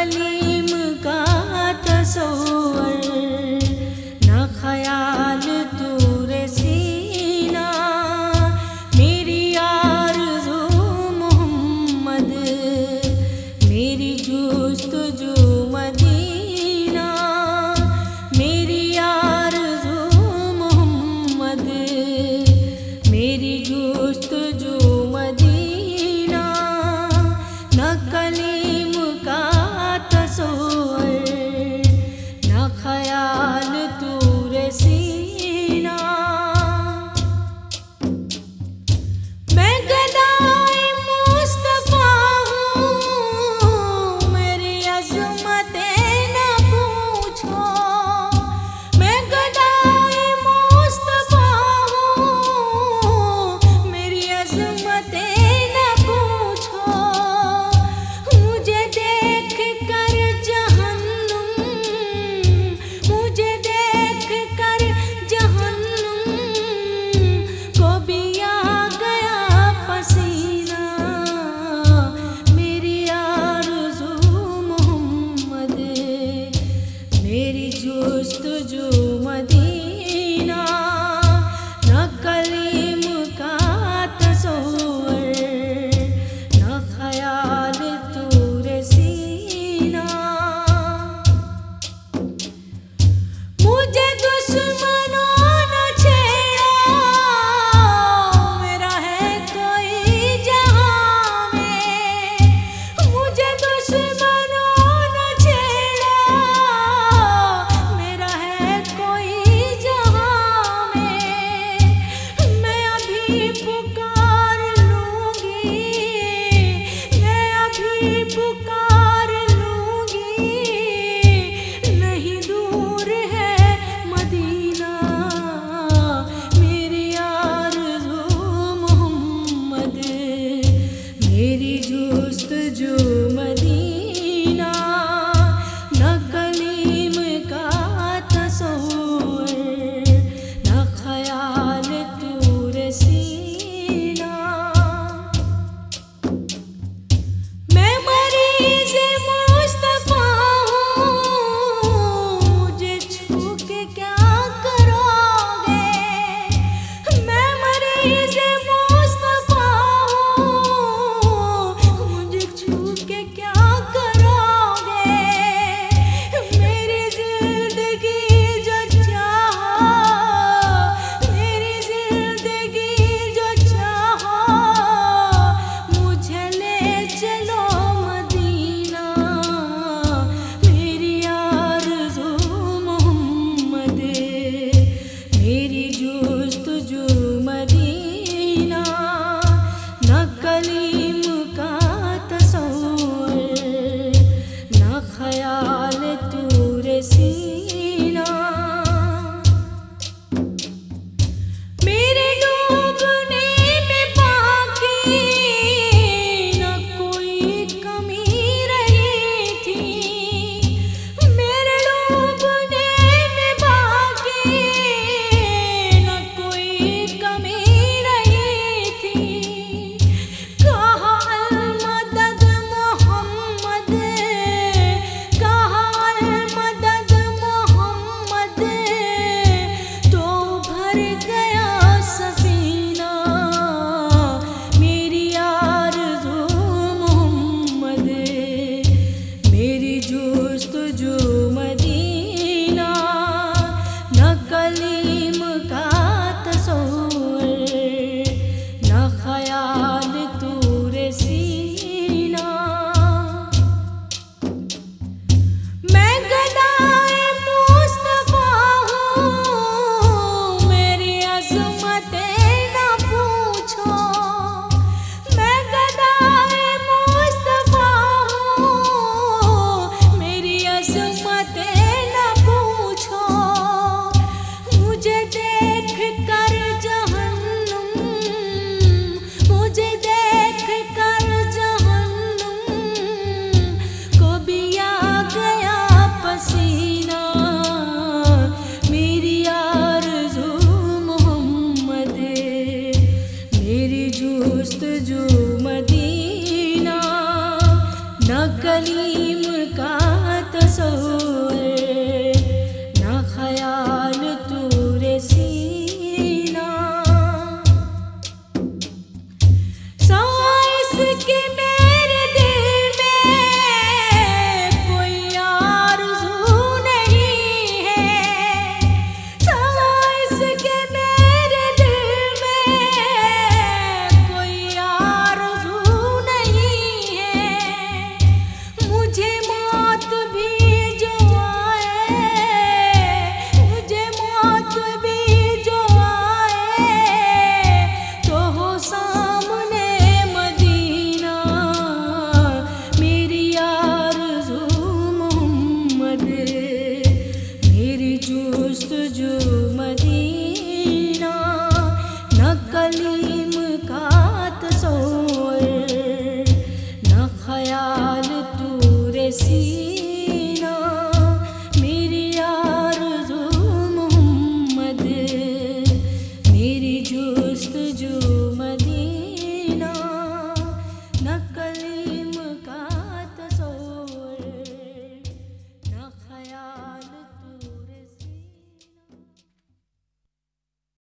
تعلیم کا تصور، نہ خیال دور سینا۔ میری یار محمد، میری جوست جو مدینہ۔ میری یار محمد، میری جوست جو میری عظمتیں نہ کلیم کا تصور سی